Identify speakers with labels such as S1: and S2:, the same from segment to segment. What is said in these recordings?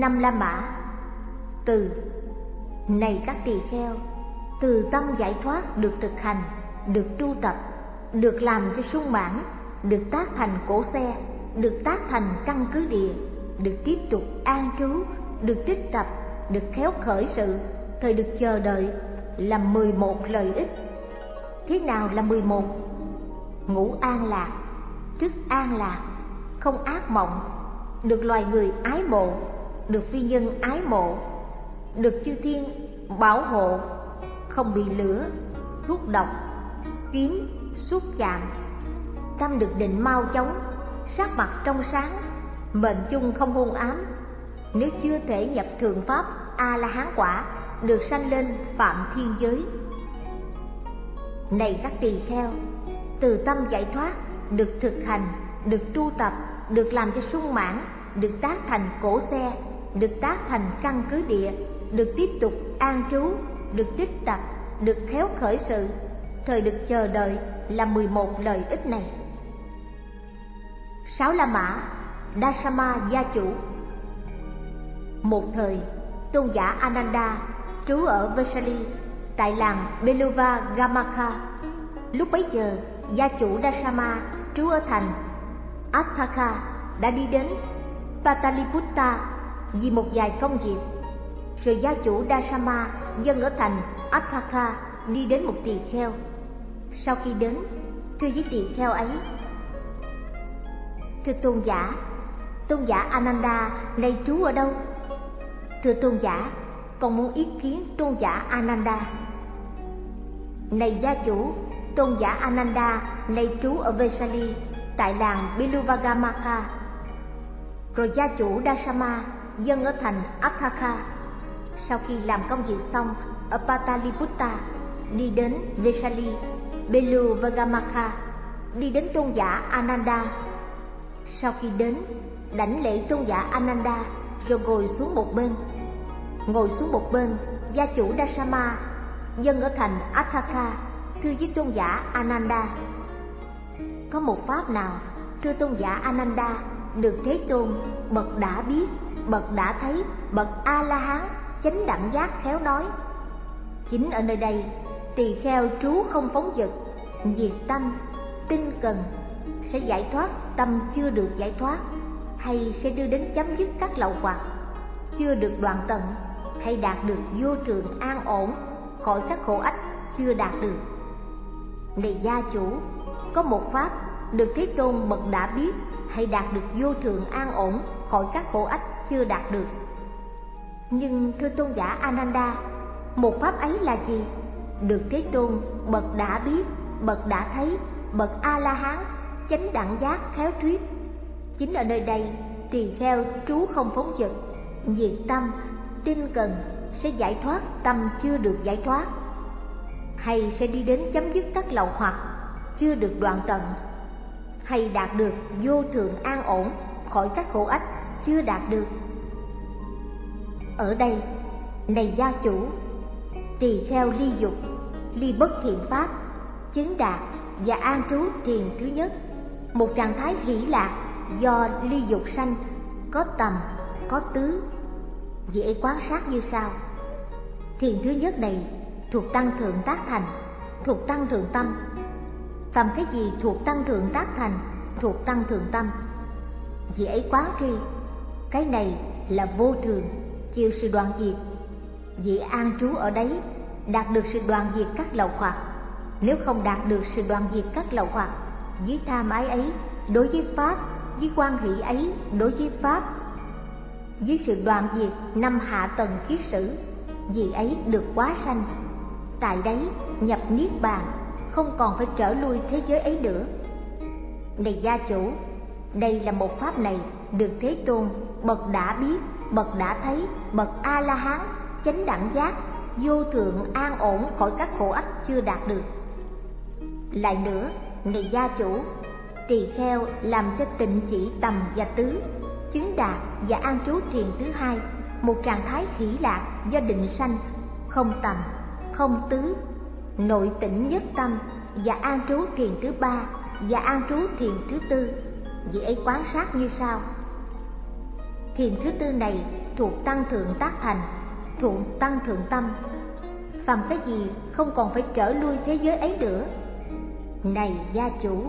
S1: năm la mã. Từ này các tỳ kheo, từ tâm giải thoát được thực hành, được tu tập, được làm cho sung mãn, được tác thành cổ xe, được tác thành căn cứ địa, được tiếp tục an trú, được tích tập, được khéo khởi sự, thời được chờ đợi là mười một lợi ích. Thế nào là mười một? Ngủ an lạc. Thức an lạc, không ác mộng, được loài người ái mộ được phi nhân ái mộ, được chư thiên bảo hộ, không bị lửa, thuốc độc kiếm xúc chạm. Tâm được định mau chóng sắc mặt trong sáng, mệnh chung không hôn ám. Nếu chưa thể nhập thường pháp a la hán quả được sanh lên phạm thiên giới. Này các tỳ kheo, từ tâm giải thoát, được thực hành, được tu tập, được làm cho sung mãn, được tác thành cổ xe được tác thành căn cứ địa, được tiếp tục an trú, được tích tập, được khéo khởi sự. Thời được chờ đợi là mười một lợi ích này. Sáu la mã, dasama gia chủ. Một thời, tôn giả ananda trú ở vesali tại làng belova gamaka. Lúc bấy giờ, gia chủ dasama trú ở thành astaka đã đi đến pataliputta vì một vài công việc. Rồi gia chủ dasama dân ở thành astaka đi đến một tỳ kheo. Sau khi đến, thưa với tỳ kheo ấy, thưa tôn giả tôn giả ananda, nay trú ở đâu? Thưa tôn giả, con muốn ý kiến tôn giả ananda. Này gia chủ, tôn giả ananda nay trú ở vesali, tại làng biluvagamaka. Rồi gia chủ dasama dân ở thành Athaka. Sau khi làm công việc xong ở Pataliputta, đi đến Vesali, Belu Vagamaka, đi đến tôn giả Ananda. Sau khi đến, đảnh lễ tôn giả Ananda rồi ngồi xuống một bên. Ngồi xuống một bên, gia chủ Dasama, dân ở thành Athaka, thưa với tôn giả Ananda. Có một pháp nào, thưa tôn giả Ananda, được Thế Tôn bậc đã biết, bậc đã thấy, bậc A La Hán chánh đẳng giác khéo nói. Chính ở nơi đây, tỳ kheo trú không phóng dật, diệt tâm, tinh cần sẽ giải thoát tâm chưa được giải thoát hay sẽ đưa đến chấm dứt các lậu hoặc chưa được đoạn tận hay đạt được vô thường an ổn khỏi các khổ ách chưa đạt được này gia chủ có một pháp được thế tôn bậc đã biết hay đạt được vô thường an ổn khỏi các khổ ách chưa đạt được. Nhưng thưa tôn giả ananda, một pháp ấy là gì? Được thế tôn, bậc đã biết, bậc đã thấy, bậc a la hán chánh đẳng giác khéo thuyết. Chính ở nơi đây, tỳ kheo trú không phóng dật diệt tâm, tinh cần sẽ giải thoát, tâm chưa được giải thoát. Hay sẽ đi đến chấm dứt các lậu hoặc, chưa được đoạn tận. Hay đạt được vô thường an ổn khỏi các khổ ách chưa đạt được. Ở đây, này gia chủ, tỳ kheo ly dục, ly bất thiện pháp, chứng đạt và an trú thiền thứ nhất. Một trạng thái hỷ lạc do ly dục sanh, có tầm, có tứ, dễ quan sát như sau. Thiền thứ nhất này thuộc tăng thượng tác thành, thuộc tăng thượng tâm. Tầm cái gì thuộc tăng thượng tác thành, thuộc tăng thượng tâm. Dễ quán tri cái này là vô thường, chịu sự đoạn diệt. Vị an trú ở đấy, đạt được sự đoạn diệt các lậu hoặc. Nếu không đạt được sự đoạn diệt các lậu hoặc, dưới tham ái ấy, đối với pháp, dưới quan hỷ ấy, đối với pháp, dưới sự đoạn diệt năm hạ tầng kiết sử, vì ấy được quá sanh. Tại đấy, nhập niết bàn, không còn phải trở lui thế giới ấy nữa. Này gia chủ, đây là một pháp này được thế tôn, bậc đã biết, bậc đã thấy, bậc a la hán chánh đẳng giác, vô thượng an ổn khỏi các khổ ách chưa đạt được. Lại nữa này gia chủ, tỳ kheo làm cho tịnh chỉ tầm và tứ, chứng đạt và an trú thiền thứ hai, một trạng thái hỷ lạc do định sanh, không tầm, không tứ, nội tỉnh nhất tâm và an trú thiền thứ ba và an trú thiền thứ tư vị ấy quán sát như sau thiền thứ tư này thuộc tăng thượng tác thành, thuộc tăng thượng tâm. Phàm cái gì không còn phải trở lui thế giới ấy nữa. Này gia chủ,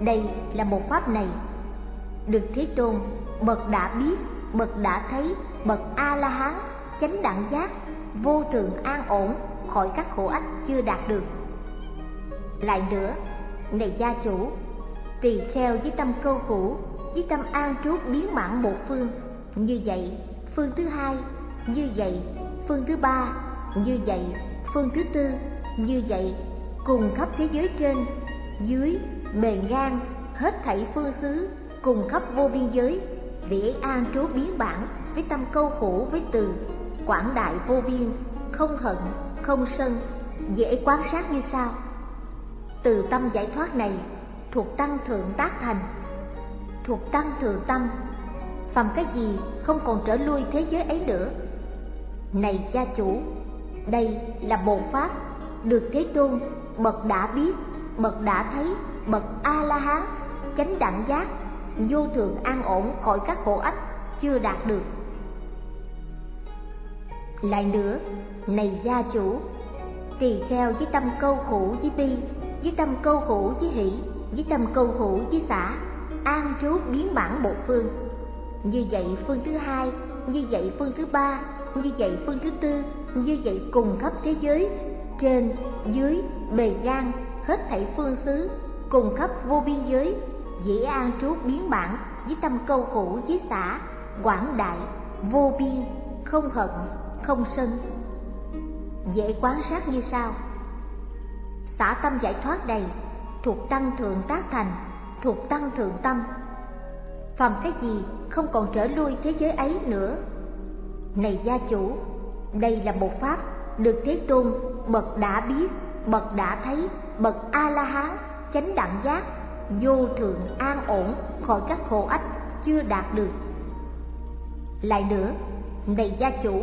S1: đây là một pháp này. Được thế tôn, bậc đã biết, bậc đã thấy, bậc a la hán chánh đẳng giác, vô thường an ổn, khỏi các khổ ách chưa đạt được. Lại nữa, này gia chủ tỳ kheo với tâm câu khổ, với tâm an trú biến mãn một phương. Như vậy, phương thứ hai, như vậy, phương thứ ba, như vậy, phương thứ tư, như vậy. Cùng khắp thế giới trên, dưới, bề ngang, hết thảy phương xứ, cùng khắp vô biên giới vị ấy an trú biến bản với tâm câu khổ với từ, quảng đại vô biên, không hận, không sân, dễ quan sát như sau. Từ tâm giải thoát này thuộc tăng thượng tác thành. Thuộc tăng thượng tâm, phàm cái gì không còn trở lui thế giới ấy nữa. Này cha chủ, đây là bộ pháp được thế tôn bậc đã biết, bậc đã thấy, bậc a la hán chánh đẳng giác, vô thường an ổn khỏi các khổ ách chưa đạt được. Lại nữa, này gia chủ, tỳ kheo với tâm câu khổ với bi, với tâm câu khổ với hỷ với tâm câu khổ với xả an trú biến bản bộ phương. Như vậy phương thứ hai, như vậy phương thứ ba, như vậy phương thứ tư, như vậy cùng khắp thế giới. Trên, dưới, bề gan hết thảy phương xứ, cùng khắp vô biên giới, dễ an trú biến bản với tâm câu khổ với xả quảng đại, vô biên, không hận, không sân. Dễ quán sát như sau. Xả tâm giải thoát đầy thuộc tăng thượng tác thành, thuộc tăng thượng tâm. Phàm cái gì không còn trở lui thế giới ấy nữa? Này gia chủ, đây là một pháp được thế tôn bậc đã biết, bậc đã thấy, bậc a la hán chánh đẳng giác, vô thượng an ổn, khỏi các khổ ách, chưa đạt được. Lại nữa, này gia chủ,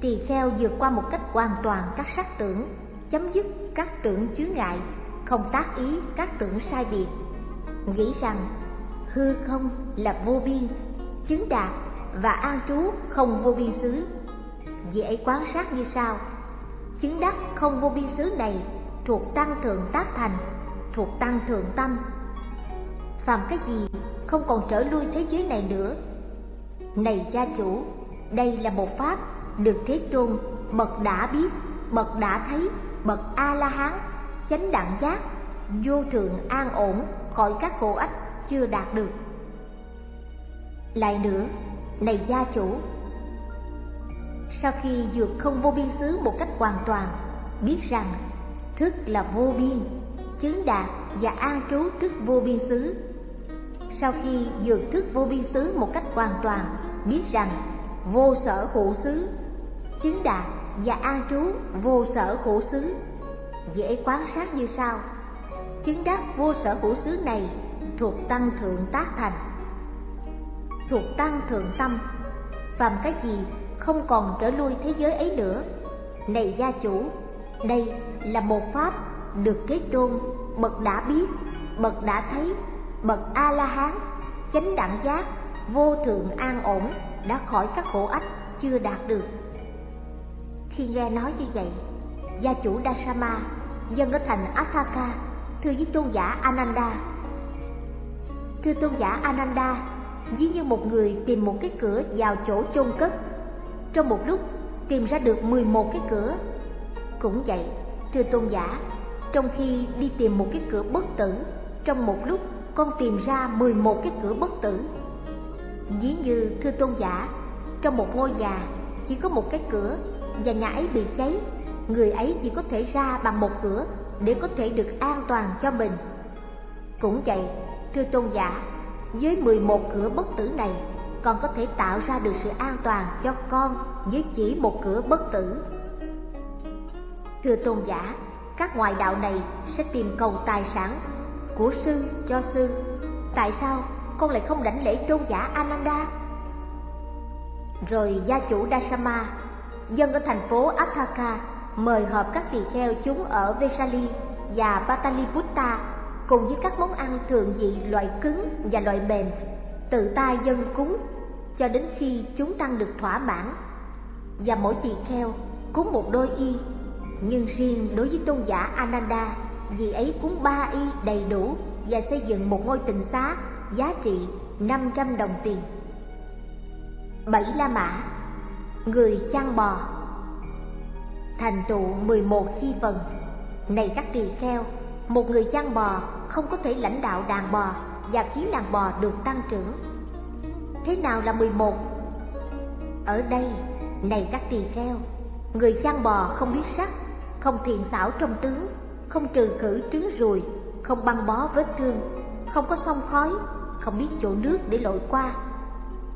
S1: tỳ kheo vượt qua một cách hoàn toàn các sắc tưởng, chấm dứt các tưởng chướng ngại không tác ý các tưởng sai biệt. Nghĩ rằng, hư không là vô biên, chứng đạt và an trú không vô biên xứ. Dễ quan sát như sau. Chứng đắc không vô biên xứ này thuộc tăng thượng tác thành, thuộc tăng thượng tâm. Phàm cái gì không còn trở lui thế giới này nữa? Này gia chủ, đây là một pháp được thế tôn bậc đã biết, bậc đã thấy, bậc a la hán chánh đẳng giác, vô thượng an ổn, khỏi các khổ ách chưa đạt được. Lại nữa, này gia chủ, sau khi vượt không vô biên xứ một cách hoàn toàn, biết rằng thức là vô biên, chứng đạt và an trú thức vô biên xứ. Sau khi vượt thức vô biên xứ một cách hoàn toàn, biết rằng vô sở hữu xứ, chứng đạt và an trú vô sở hữu xứ dễ quan sát như sau. Chứng đắc vô sở hữu xứ này thuộc tăng thượng tác thành. Thuộc tăng thượng tâm. Phàm cái gì không còn trở lui thế giới ấy nữa. Này gia chủ, đây là một pháp được thế tôn bậc đã biết, bậc đã thấy, bậc a la hán chánh đẳng giác vô thượng an ổn đã khỏi các khổ ách chưa đạt được. Khi nghe nói như vậy gia chủ dasama dân ở thành athaka, thưa với tôn giả ananda. Thưa tôn giả ananda dĩ như một người tìm một cái cửa vào chỗ chôn cất. Trong một lúc, tìm ra được 11 cái cửa. Cũng vậy, thưa tôn giả, trong khi đi tìm một cái cửa bất tử, trong một lúc con tìm ra 11 cái cửa bất tử. Dĩ như, thưa tôn giả, trong một ngôi nhà, chỉ có một cái cửa và nhà ấy bị cháy người ấy chỉ có thể ra bằng một cửa để có thể được an toàn cho mình. Cũng vậy, thưa tôn giả, với 11 cửa bất tử này, con có thể tạo ra được sự an toàn cho con với chỉ một cửa bất tử. Thưa tôn giả, các ngoại đạo này sẽ tìm cầu tài sản của sư cho sư. Tại sao con lại không đảnh lễ tôn giả ananda? Rồi gia chủ dasama, dân ở thành phố Athaka mời họp các tỳ kheo chúng ở Vesali và Pataliputta cùng với các món ăn thường dị loại cứng và loại mềm, tự tay dân cúng, cho đến khi chúng tăng được thỏa mãn và mỗi tỳ kheo cúng một đôi y nhưng riêng đối với tôn giả Ananda vì ấy cúng ba y đầy đủ và xây dựng một ngôi tịnh xá giá trị 500 đồng tiền. Bảy La Mã Người chăn bò Thành tụ 11 chi phần Này các tỳ kheo, một người chăn bò không có thể lãnh đạo đàn bò và khiến đàn bò được tăng trưởng. Thế nào là 11? Ở đây, này các tỳ kheo, người chăn bò không biết sắc, không thiện xảo trong tướng, không trừ khử trứng ruồi, không băng bó vết thương, không có sông khói, không biết chỗ nước để lội qua,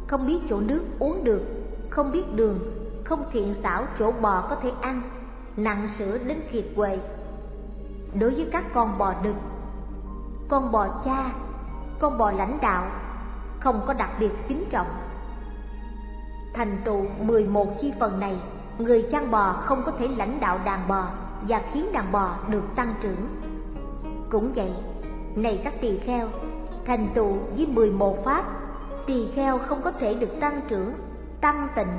S1: không biết chỗ nước uống được, không biết đường, không thiện xảo chỗ bò có thể ăn, nặng sữa đến kiệt quệ. Đối với các con bò đực, con bò cha, con bò lãnh đạo, không có đặc biệt kính trọng. Thành tựu 11 chi phần này, người chăn bò không có thể lãnh đạo đàn bò và khiến đàn bò được tăng trưởng. Cũng vậy, này các tỳ kheo, thành tựu với 11 pháp, tỳ kheo không có thể được tăng trưởng, tăng tịnh,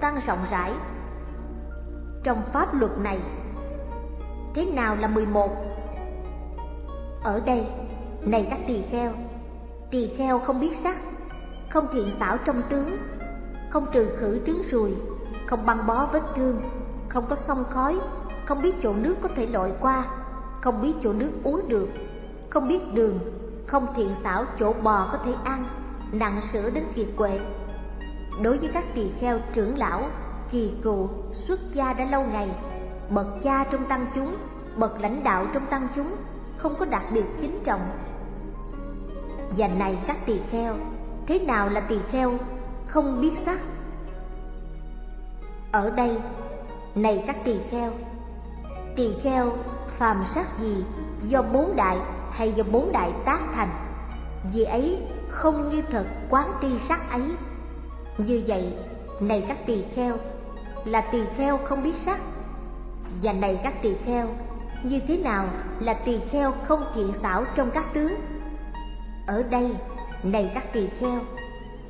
S1: tăng rộng rãi. Trong pháp luật này, thế nào là 11? Ở đây, này các tỳ kheo, tỳ kheo không biết sắc, không thiện xảo trong tướng, không trừ khử trứng ruồi, không băng bó vết thương, không có sông khói, không biết chỗ nước có thể lội qua, không biết chỗ nước uống được, không biết đường, không thiện xảo chỗ bò có thể ăn, nặng sữa đến kiệt quệ. Đối với các tỳ kheo trưởng lão, kỳ cựu, xuất gia đã lâu ngày, bậc cha trong tăng chúng, bậc lãnh đạo trong tăng chúng, không có đặc biệt kính trọng. Và này các tỳ kheo, thế nào là tỳ kheo không biết sắc? Ở đây, này các tỳ kheo, tỳ kheo phàm sắc gì do bốn đại hay do bốn đại tác thành vì ấy không như thật quán tri sắc ấy như vậy này các tỳ kheo là tỳ kheo không biết sắc. Và này các tỳ kheo, như thế nào là tỳ kheo không kiện xảo trong các tướng? Ở đây, này các tỳ kheo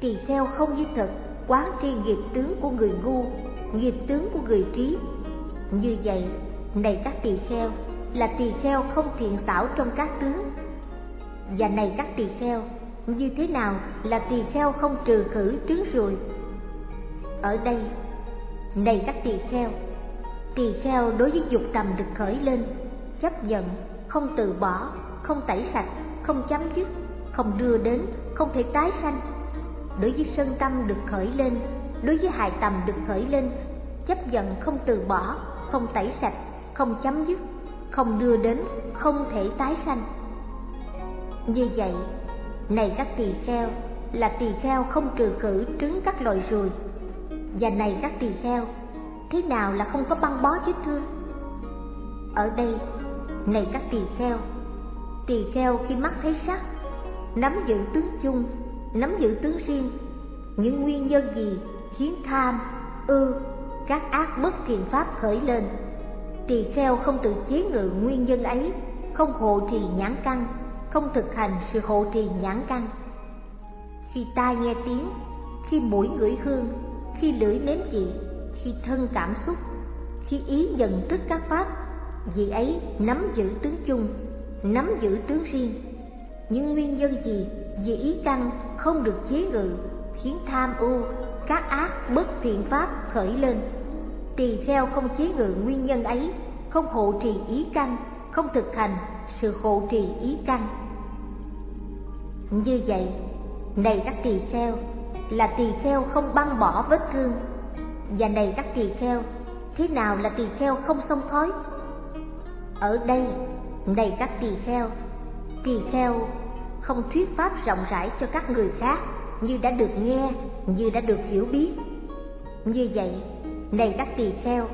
S1: tỳ kheo không như thật quán tri nghiệp tướng của người ngu, nghiệp tướng của người trí. Như vậy, này các tỳ kheo là tỳ kheo không thiện xảo trong các tướng. Và này các tỳ kheo, như thế nào là tỳ kheo không trừ khử trứng ruồi ở đây này các tỳ kheo tỳ kheo đối với dục tầm được khởi lên, chấp nhận, không từ bỏ, không tẩy sạch, không chấm dứt, không đưa đến, không thể tái sanh. Đối với sân tâm được khởi lên, đối với hài tầm được khởi lên, chấp nhận không từ bỏ, không tẩy sạch, không chấm dứt, không đưa đến, không thể tái sanh. Như vậy, này các tỳ kheo, là tỳ kheo không trừ khử trứng các loài ruồi và này các tỳ kheo, thế nào là không có băng bó vết thương ở đây, này các tỳ kheo tỳ kheo khi mắt thấy sắc, nắm giữ tướng chung, nắm giữ tướng riêng, những nguyên nhân gì khiến tham, ư, các ác bất thiện pháp khởi lên? Tỳ kheo không tự chế ngự nguyên nhân ấy, không hộ trì nhãn căn, không thực hành sự hộ trì nhãn căn. Khi tai nghe tiếng, khi mũi ngửi hương khi lưỡi nếm vị khi thân cảm xúc, khi ý nhận thức các pháp, vị ấy nắm giữ tướng chung, nắm giữ tướng riêng. Những nguyên nhân gì, vì ý căn không được chế ngự, khiến tham ưu các ác, bất thiện pháp khởi lên. Tỳ kheo không chế ngự nguyên nhân ấy, không hộ trì ý căn, không thực hành sự hộ trì ý căn. Như vậy, này các tỳ kheo là tỳ kheo không băng bỏ vết thương. Và này các tỳ kheo, thế nào là tỳ kheo không xông khói? Ở đây, này các tỳ kheo tỳ kheo, không thuyết pháp rộng rãi cho các người khác, như đã được nghe, như đã được hiểu biết. Như vậy, này các tỳ kheo,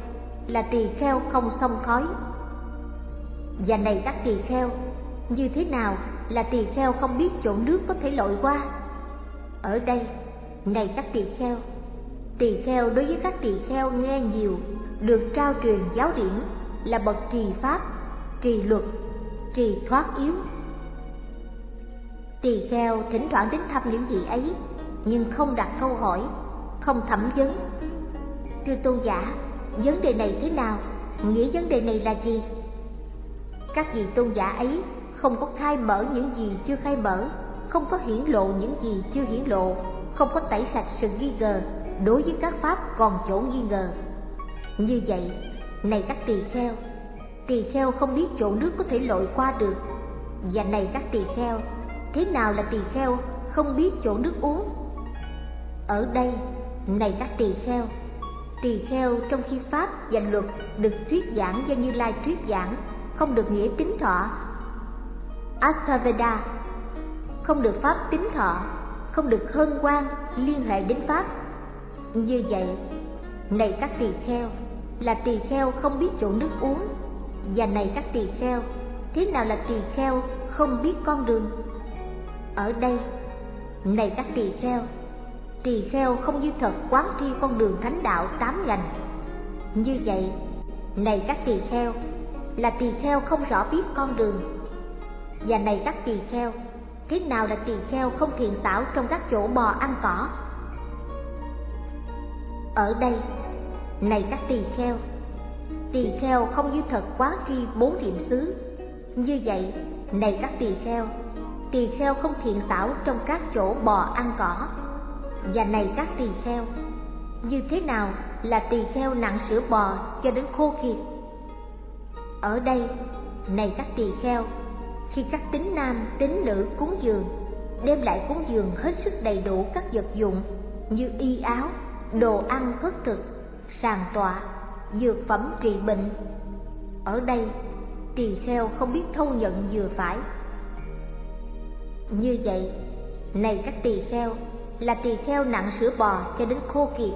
S1: là tỳ kheo không xông khói. Và này các tỳ kheo, như thế nào là tỳ kheo không biết chỗ nước có thể lội qua? Ở đây này các tỳ kheo tỳ kheo đối với các tỳ kheo nghe nhiều, được trao truyền giáo điển là bậc trì pháp, trì luật, trì thoát yếu. Tỳ kheo thỉnh thoảng đến thăm những vị ấy, nhưng không đặt câu hỏi, không thẩm vấn. Thưa tôn giả, vấn đề này thế nào? Nghĩa vấn đề này là gì? Các vị tôn giả ấy không có khai mở những gì chưa khai mở không có hiển lộ những gì chưa hiển lộ, không có tẩy sạch sự nghi ngờ đối với các pháp còn chỗ nghi ngờ. Như vậy, này các tỳ kheo tỳ kheo không biết chỗ nước có thể lội qua được. Và này các tỳ kheo, thế nào là tỳ kheo không biết chỗ nước uống? Ở đây, này các tỳ kheo tỳ kheo trong khi pháp và luật được thuyết giảng do như lai thuyết giảng, không được nghĩa tính thọ. Astaveda không được pháp tính thọ, không được hân hoan liên hệ đến pháp. Như vậy, này các tỳ kheo, là tỳ kheo không biết chỗ nước uống, và này các tỳ kheo, thế nào là tỳ kheo không biết con đường? Ở đây, này các tỳ kheo tỳ kheo không như thật quán tri con đường thánh đạo tám ngành. Như vậy, này các tỳ kheo, là tỳ kheo không rõ biết con đường. Và này các tỳ kheo thế nào là tỳ kheo không thiện xảo trong các chỗ bò ăn cỏ? Ở đây, này các tỳ kheo tỳ kheo không như thật quán tri bốn điểm xứ. Như vậy, này các tỳ kheo tỳ kheo không thiện xảo trong các chỗ bò ăn cỏ. Và này các tỳ kheo, như thế nào là tỳ kheo nặng sữa bò cho đến khô kiệt? Ở đây, này các tỳ kheo khi các tính nam tính nữ cúng dường, đem lại cúng dường hết sức đầy đủ các vật dụng như y áo, đồ ăn thức thực, sàn tọa, dược phẩm trị bệnh. Ở đây, tỳ kheo không biết thâu nhận vừa phải. Như vậy, này các tỳ kheo, là tỳ kheo nặng sữa bò cho đến khô kiệt.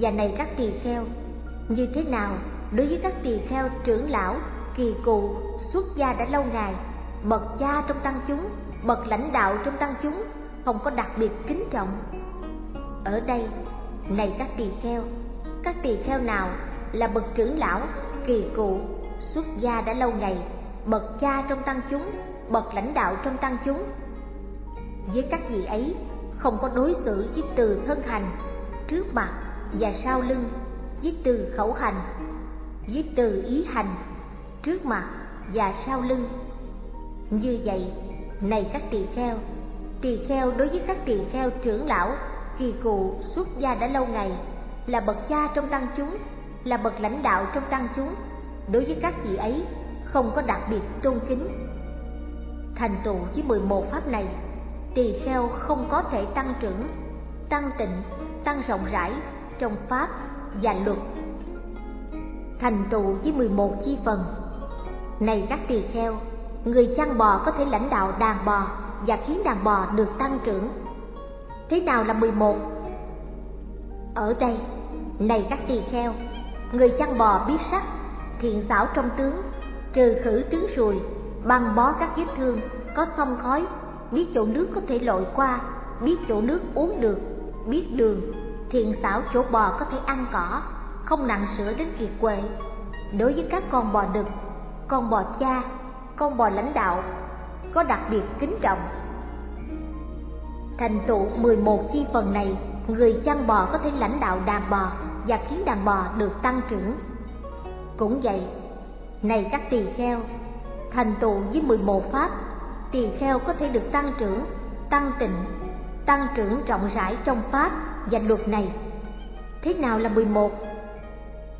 S1: Và này các tỳ kheo, như thế nào đối với các tỳ kheo trưởng lão, kỳ cụ, xuất gia đã lâu ngày? Bậc cha trong tăng chúng, bậc lãnh đạo trong tăng chúng, không có đặc biệt kính trọng. Ở đây, này các tỳ kheo, các tỳ kheo nào là bậc trưởng lão, kỳ cụ, xuất gia đã lâu ngày, bậc cha trong tăng chúng, bậc lãnh đạo trong tăng chúng? Với các vị ấy, không có đối xử với từ thân hành, trước mặt và sau lưng, với từ khẩu hành, với từ ý hành, trước mặt và sau lưng như vậy, này các tỳ kheo tỳ kheo đối với các tỳ kheo trưởng lão, kỳ cụ xuất gia đã lâu ngày, là bậc cha trong tăng chúng, là bậc lãnh đạo trong tăng chúng. Đối với các vị ấy, không có đặc biệt tôn kính. Thành tựu với 11 pháp này, tỳ kheo không có thể tăng trưởng, tăng tịnh, tăng rộng rãi trong pháp và luật. Thành tựu với 11 chi phần. Này các tỳ kheo người chăn bò có thể lãnh đạo đàn bò và khiến đàn bò được tăng trưởng thế nào là 11? ở đây, này các tỳ kheo, người chăn bò biết sắc, thiện xảo trong tướng, trừ khử trứng ruồi băng bó các vết thương, có xông khói, biết chỗ nước có thể lội qua, biết chỗ nước uống được, biết đường, thiện xảo chỗ bò có thể ăn cỏ, không nặng sữa đến kiệt quệ đối với các con bò đực, con bò cha con bò lãnh đạo, có đặc biệt kính trọng. Thành tựu 11 chi phần này, người chăn bò có thể lãnh đạo đàn bò và khiến đàn bò được tăng trưởng. Cũng vậy, này các tỳ kheo, thành tựu với 11 pháp, tỳ kheo có thể được tăng trưởng, tăng tịnh, tăng trưởng rộng rãi trong pháp và luật này. Thế nào là 11?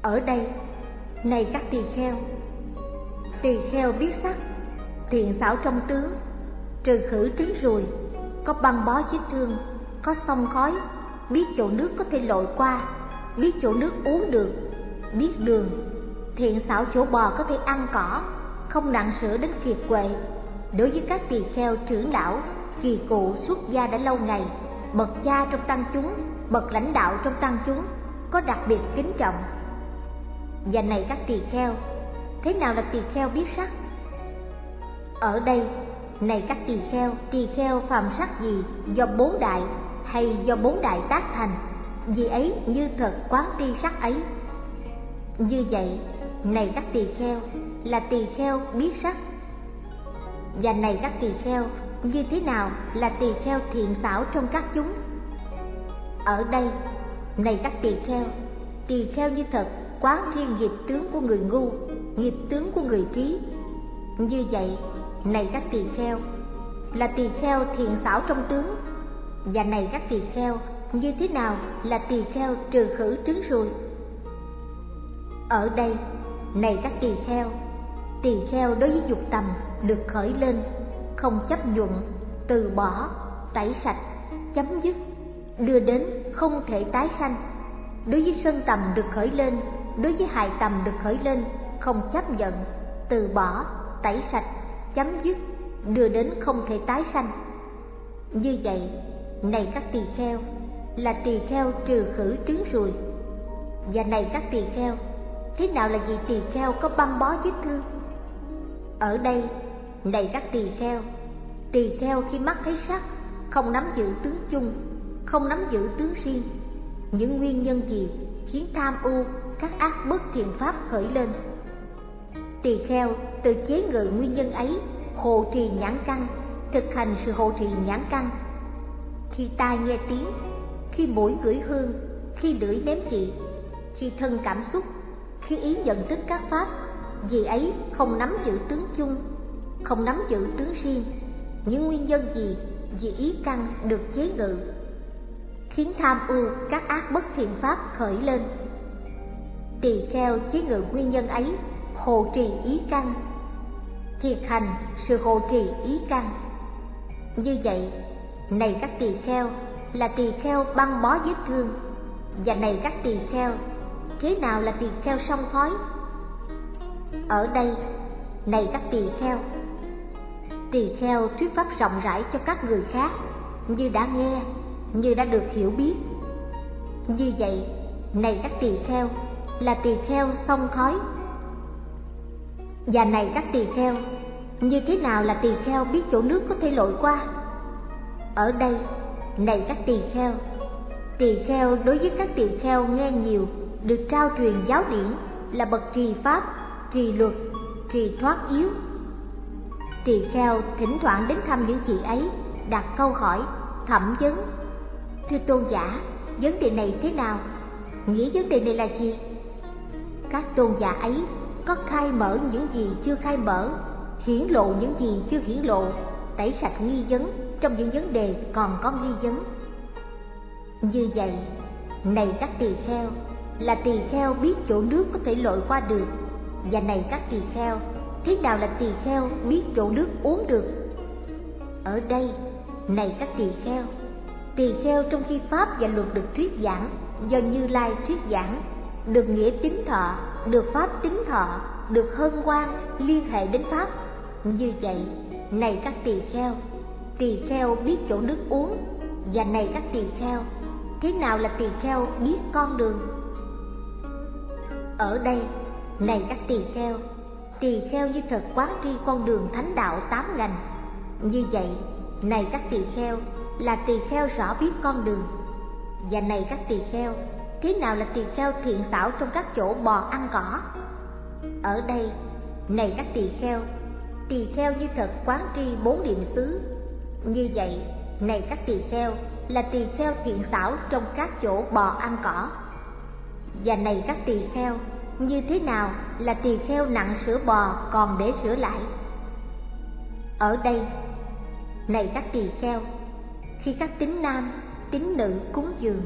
S1: ở đây, này các tỳ kheo tỳ kheo biết sắc, thiện xảo trong tướng, trừ khử trứng ruồi có băng bó vết thương, có sông khói, biết chỗ nước có thể lội qua, biết chỗ nước uống được, biết đường, thiện xảo chỗ bò có thể ăn cỏ, không nặng sữa đến kiệt quệ. Đối với các tỳ kheo trưởng lão kỳ cụ xuất gia đã lâu ngày, bậc cha trong tăng chúng, bậc lãnh đạo trong tăng chúng, có đặc biệt kính trọng. Và này các tỳ kheo thế nào là tỳ kheo biết sắc? Ở đây, này các tỳ kheo tỳ kheo phàm sắc gì do bốn đại hay do bốn đại tác thành? Vì ấy, như thật quán tri sắc ấy. Như vậy, này các tỳ kheo, là tỳ kheo biết sắc. Và này các tỳ kheo, như thế nào là tỳ kheo thiện xảo trong các chúng? Ở đây, này các tỳ kheo tỳ kheo như thật quán riêng nghiệp tướng của người ngu nghiệp tướng của người trí. Như vậy, này các tỳ kheo, là tỳ kheo thiện xảo trong tướng. Và này các tỳ kheo, như thế nào là tỳ kheo trừ khử trứng ruồi? Ở đây, này các tỳ kheo tỳ kheo đối với dục tầm được khởi lên, không chấp nhuận, từ bỏ, tẩy sạch, chấm dứt, đưa đến không thể tái sanh. Đối với sân tầm được khởi lên, đối với hài tầm được khởi lên không chấp nhận, từ bỏ, tẩy sạch, chấm dứt, đưa đến không thể tái sanh. Như vậy, này các tỳ kheo, là tỳ kheo trừ khử trứng ruồi. Và này các tỳ kheo, thế nào là vị tỳ kheo có băng bó vết thương? Ở đây, này các tỳ kheo tỳ kheo khi mắt thấy sắc, không nắm giữ tướng chung, không nắm giữ tướng riêng. Những nguyên nhân gì khiến tham u các ác bất thiện pháp khởi lên? Tỳ kheo từ chế ngự nguyên nhân ấy, hộ trì nhãn căn, thực hành sự hộ trì nhãn căn. Khi tai nghe tiếng, khi mũi gửi hương, khi lưỡi nếm vị, khi thân cảm xúc, khi ý nhận thức các pháp vì ấy không nắm giữ tướng chung, không nắm giữ tướng riêng. Những nguyên nhân gì vì ý căn được chế ngự, khiến tham ưu các ác bất thiện pháp khởi lên. Tỳ kheo chế ngự nguyên nhân ấy hộ trì ý căn thiệt hành sự hộ trì ý căn như vậy, này các tỳ kheo là tỳ kheo băng bó vết thương, và này các tỳ kheo, thế nào là tỳ kheo sông khói ở đây, này các tỳ kheo tỳ kheo thuyết pháp rộng rãi cho các người khác, như đã nghe, như đã được hiểu biết. Như vậy, này các tỳ kheo là tỳ kheo sông khói và này các tỳ kheo, như thế nào là tỳ kheo biết chỗ nước có thể lội qua? Ở đây, này các tỳ kheo tỳ kheo đối với các tỳ kheo nghe nhiều, được trao truyền giáo điển là bậc trì pháp, trì luật, trì thoát yếu. Tỳ kheo thỉnh thoảng đến thăm những chị ấy, đặt câu hỏi, thẩm vấn. Thưa tôn giả, vấn đề này thế nào? Nghĩ vấn đề này là gì? Các tôn giả ấy có khai mở những gì chưa khai mở, hiển lộ những gì chưa hiển lộ, tẩy sạch nghi vấn, trong những vấn đề còn có nghi vấn. Như vậy, này các tỳ kheo, là tỳ kheo biết chỗ nước có thể lội qua được, và này các tỳ kheo, thế nào là tỳ kheo biết chỗ nước uống được? Ở đây, này các tỳ kheo tỳ kheo trong khi pháp và luật được thuyết giảng do như lai thuyết giảng, được nghĩa tính thọ được pháp tính thọ, được hân hoan, liên hệ đến pháp. Như vậy, này các tỳ kheo tỳ kheo biết chỗ nước uống, và này các tỳ kheo, thế nào là tỳ kheo biết con đường? Ở đây, này các tỳ kheo tỳ kheo như thật quán tri con đường thánh đạo tám ngành. Như vậy, này các tỳ kheo là tỳ kheo rõ biết con đường. Và này các tỳ kheo thế nào là tỳ kheo thiện xảo trong các chỗ bò ăn cỏ? Ở đây, này các tỳ kheo tỳ kheo như thật quán tri bốn điểm xứ. Như vậy, này các tỳ kheo là tỳ kheo thiện xảo trong các chỗ bò ăn cỏ. Và này các tỳ kheo, như thế nào là tỳ kheo nặng sữa bò còn để sửa lại? Ở đây, này các tỳ kheo, khi các tín nam, tín nữ cúng dường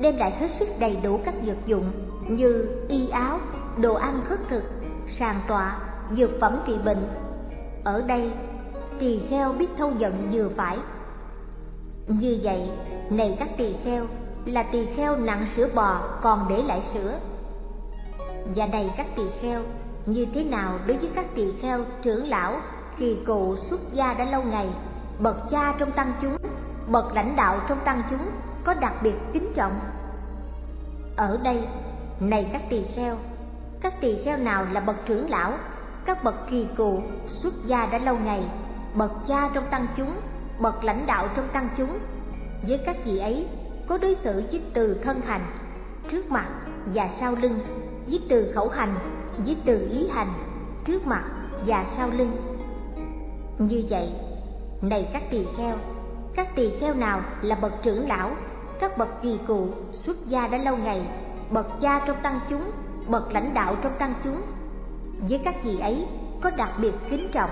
S1: đem lại hết sức đầy đủ các vật dụng như y áo, đồ ăn khất thực, sàn tọa, dược phẩm trị bệnh. Ở đây, tỳ kheo biết thâu giận vừa phải. Như vậy, này các tỳ kheo, là tỳ kheo nặng sữa bò còn để lại sữa. Và đầy các tỳ kheo, như thế nào đối với các tỳ kheo trưởng lão kỳ cụ xuất gia đã lâu ngày, bậc cha trong tăng chúng, bậc lãnh đạo trong tăng chúng? Có đặc biệt kính trọng. Ở đây, này các tỳ kheo, các tỳ kheo nào là bậc trưởng lão, các bậc kỳ cụ, xuất gia đã lâu ngày, bậc cha trong tăng chúng, bậc lãnh đạo trong tăng chúng, với các vị ấy, có đối xử với từ thân hành, trước mặt và sau lưng, với từ khẩu hành, với từ ý hành, trước mặt và sau lưng. Như vậy, này các tỳ kheo, các tỳ kheo nào là bậc trưởng lão các bậc kỳ cụ xuất gia đã lâu ngày, bậc cha trong tăng chúng, bậc lãnh đạo trong tăng chúng. Với các vị ấy, có đặc biệt kính trọng.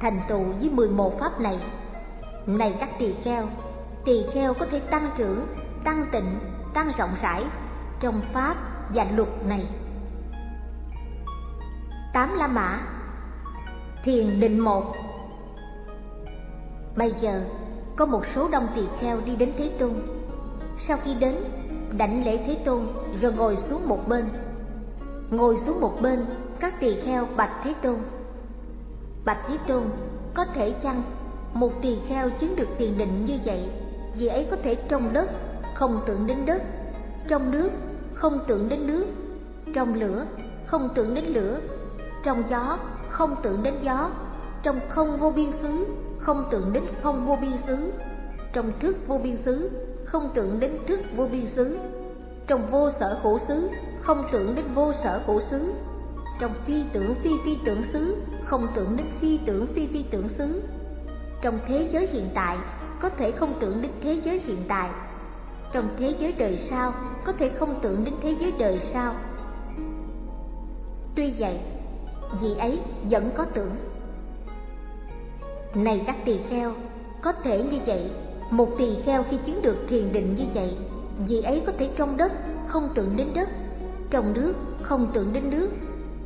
S1: Thành tựu với 11 pháp này. Này các tỳ kheo tỳ kheo có thể tăng trưởng, tăng tịnh, tăng rộng rãi trong pháp và luật này. Tám la mã, thiền định một. Bây giờ có một số đông tỳ kheo đi đến thế tôn. Sau khi đến, đảnh lễ thế tôn rồi ngồi xuống một bên. Ngồi xuống một bên, các tỳ kheo bạch thế tôn. Bạch thế tôn, có thể chăng một tỳ kheo chứng được tiền định như vậy, vì ấy có thể trong đất, không tưởng đến đất trong nước, không tưởng đến nước trong lửa, không tưởng đến lửa trong gió, không tưởng đến gió trong không vô biên xứ không tưởng đến không vô biên xứ. Trong thức vô biên xứ, không tưởng đến thức vô biên xứ. Trong vô sở khổ xứ, không tưởng đến vô sở khổ xứ. Trong phi tưởng phi phi tưởng xứ, không tưởng đến phi tưởng phi phi tưởng xứ. Trong thế giới hiện tại, có thể không tưởng đến thế giới hiện tại. Trong thế giới đời sau, có thể không tưởng đến thế giới đời sau. Tuy vậy, vị ấy vẫn có tưởng này các tỳ kheo, có thể như vậy, một tỳ kheo khi chứng được thiền định như vậy vị ấy có thể trong đất không tưởng đến đất, trong nước không tưởng đến nước,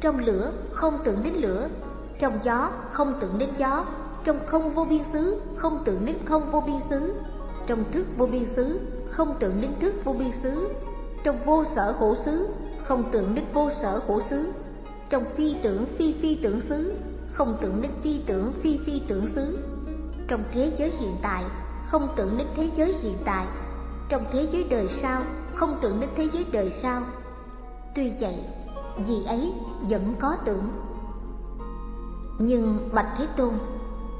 S1: trong lửa không tưởng đến lửa, trong gió không tưởng đến gió, trong không vô biên xứ không tưởng đến không vô biên xứ, trong thức vô biên xứ không tưởng đến thức vô biên xứ, trong vô sở hữu xứ không tưởng đến vô sở hữu xứ, trong phi tưởng phi phi tưởng xứ không tưởng đến phi tưởng, phi phi tưởng xứ. Trong thế giới hiện tại, không tưởng đến thế giới hiện tại. Trong thế giới đời sau, không tưởng đến thế giới đời sau. Tuy vậy, vì ấy vẫn có tưởng. Nhưng bạch thế tôn,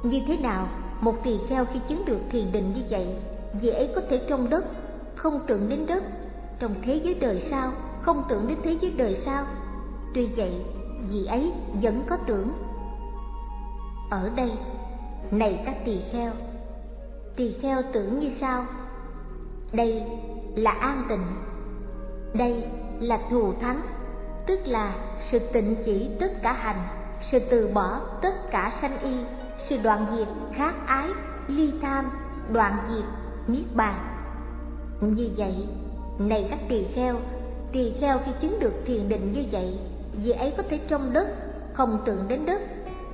S1: như thế nào một tỳ kheo khi chứng được thiền định như vậy, vì ấy có thể trong đất, không tưởng đến đất. Trong thế giới đời sau, không tưởng đến thế giới đời sau. Tuy vậy, vì ấy vẫn có tưởng ở đây. Này các tỳ kheo tỳ kheo tưởng như sau đây là an tịnh, đây là thù thắng, tức là sự tịnh chỉ tất cả hành, sự từ bỏ tất cả sanh y, sự đoạn diệt khát ái, ly tham, đoạn diệt, niết bàn. Như vậy, này các tỳ kheo tỳ kheo khi chứng được thiền định như vậy, vì ấy có thể trong đất, không tưởng đến đất,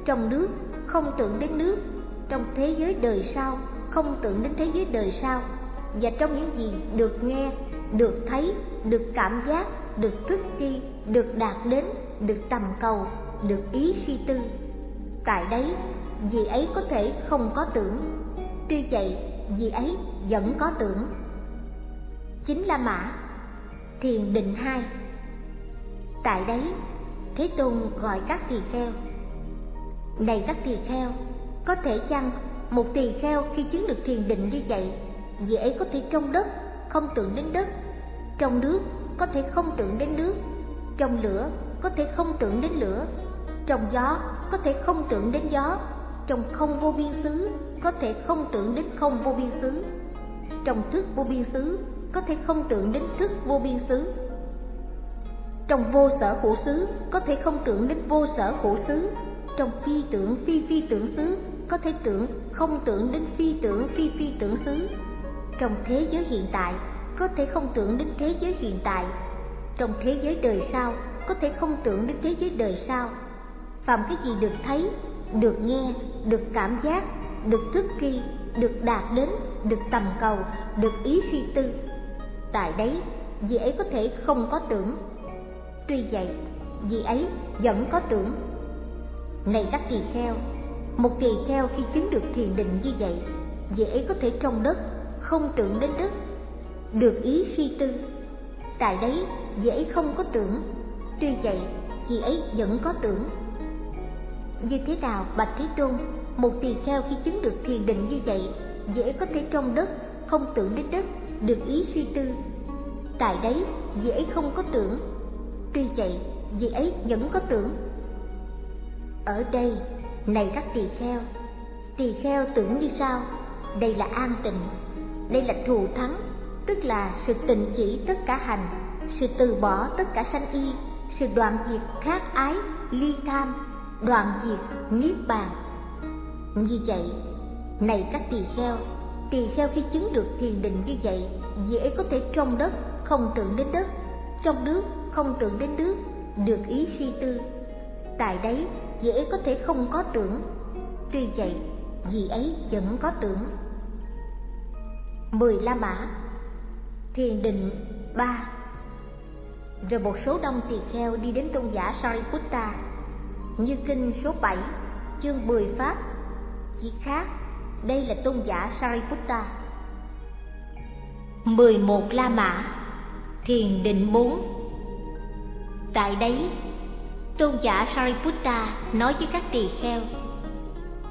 S1: trong nước không tưởng đến nước. Trong thế giới đời sau, không tưởng đến thế giới đời sau. Và trong những gì được nghe, được thấy, được cảm giác, được thức chi, được đạt đến, được tầm cầu, được ý suy tư. Tại đấy, vì ấy có thể không có tưởng. Tuy vậy, vì ấy vẫn có tưởng. Chính là mã, thiền định hai. Tại đấy, thế tôn gọi các tỳ kheo này các tỳ kheo, có thể chăng một tỳ kheo khi chứng được thiền định như vậy dễ ấy có thể trong đất không tưởng đến đất, trong nước có thể không tưởng đến nước, trong lửa có thể không tưởng đến lửa, trong gió có thể không tưởng đến gió, trong không vô biên xứ có thể không tưởng đến không vô biên xứ, trong thức vô biên xứ có thể không tưởng đến thức vô biên xứ, trong vô sở hữu xứ có thể không tưởng đến vô sở hữu xứ trong phi tưởng phi phi tưởng xứ, có thể tưởng không tưởng đến phi tưởng phi phi tưởng xứ. Trong thế giới hiện tại, có thể không tưởng đến thế giới hiện tại. Trong thế giới đời sau, có thể không tưởng đến thế giới đời sau. Phàm cái gì được thấy, được nghe, được cảm giác, được thức tri, được đạt đến, được tầm cầu, được ý suy tư. Tại đấy, vị ấy có thể không có tưởng. Tuy vậy, vị ấy vẫn có tưởng này các tỳ kheo, một tỳ kheo khi chứng được thiền định như vậy, dễ có thể trong đất, không tưởng đến đất. Được ý suy tư, tại đấy dễ không có tưởng, tuy vậy vì ấy vẫn có tưởng. Như thế nào, bạch thế tôn, một tỳ kheo khi chứng được thiền định như vậy, dễ có thể trong đất, không tưởng đến đất, được ý suy tư. Tại đấy dễ không có tưởng, tuy vậy vị ấy vẫn có tưởng ở đây, này các tỳ kheo. Tỳ kheo tưởng như sao? Đây là an tịnh. Đây là thù thắng, tức là sự tình chỉ tất cả hành, sự từ bỏ tất cả sanh y, sự đoạn diệt khát ái, ly tham, đoạn diệt niết bàn. Như vậy, này các tỳ kheo tỳ kheo khi chứng được thiền định như vậy, dễ có thể trong đất không tưởng đến đất, trong nước không tưởng đến nước, được ý suy tư. Tại đấy dễ có thể không có tưởng. Tuy vậy, vì ấy vẫn có tưởng. Mười la mã, thiền định ba. Rồi một số đông tỳ kheo đi đến tôn giả sariputta. Như kinh số 7 chương 10 pháp. Chỉ khác, đây là tôn giả sariputta. 11 la mã, thiền định 4 tại đấy tôn giả sariputta nói với các tỳ kheo,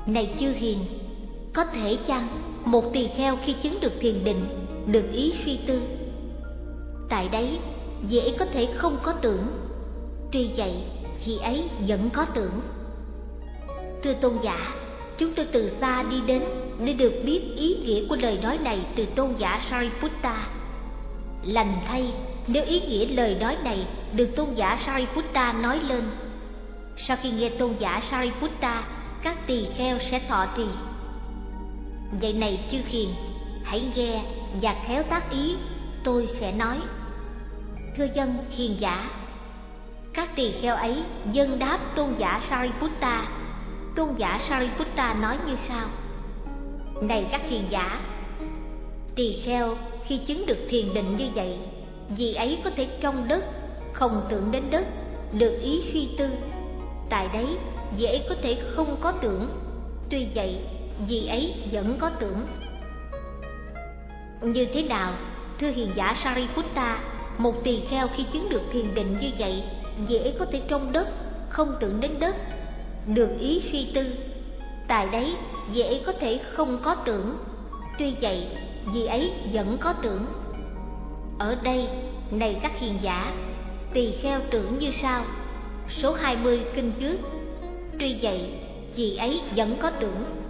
S1: này chư hiền, có thể chăng một tỳ kheo khi chứng được thiền định, được ý suy tư, tại đấy dễ có thể không có tưởng, tuy vậy chị ấy vẫn có tưởng. Thưa tôn giả, chúng tôi từ xa đi đến để được biết ý nghĩa của lời nói này từ tôn giả sariputta lành thay nếu ý nghĩa lời nói này được tôn giả sariputta nói lên, sau khi nghe tôn giả sariputta các tỳ kheo sẽ thọ trì. Vậy này chư hiền, hãy nghe và khéo tác ý, tôi sẽ nói. Thưa dân hiền giả, các tỳ kheo ấy dân đáp tôn giả sariputta tôn giả sariputta nói như sau. Này các hiền giả, tỳ kheo khi chứng được thiền định như vậy vì ấy có thể trong đất, không tưởng đến đất, được ý suy tư. Tại đấy dễ có thể không có tưởng. Tuy vậy, vì ấy vẫn có tưởng. Như thế nào, thưa hiền giả sariputta, một tỳ kheo khi chứng được thiền định như vậy dễ có thể trong đất, không tưởng đến đất, được ý suy tư? Tại đấy dễ có thể không có tưởng. Tuy vậy, vì ấy vẫn có tưởng ở đây, này các hiền giả, tỳ kheo tưởng như sau số 20 kinh trước. Tuy vậy chị ấy vẫn có tưởng.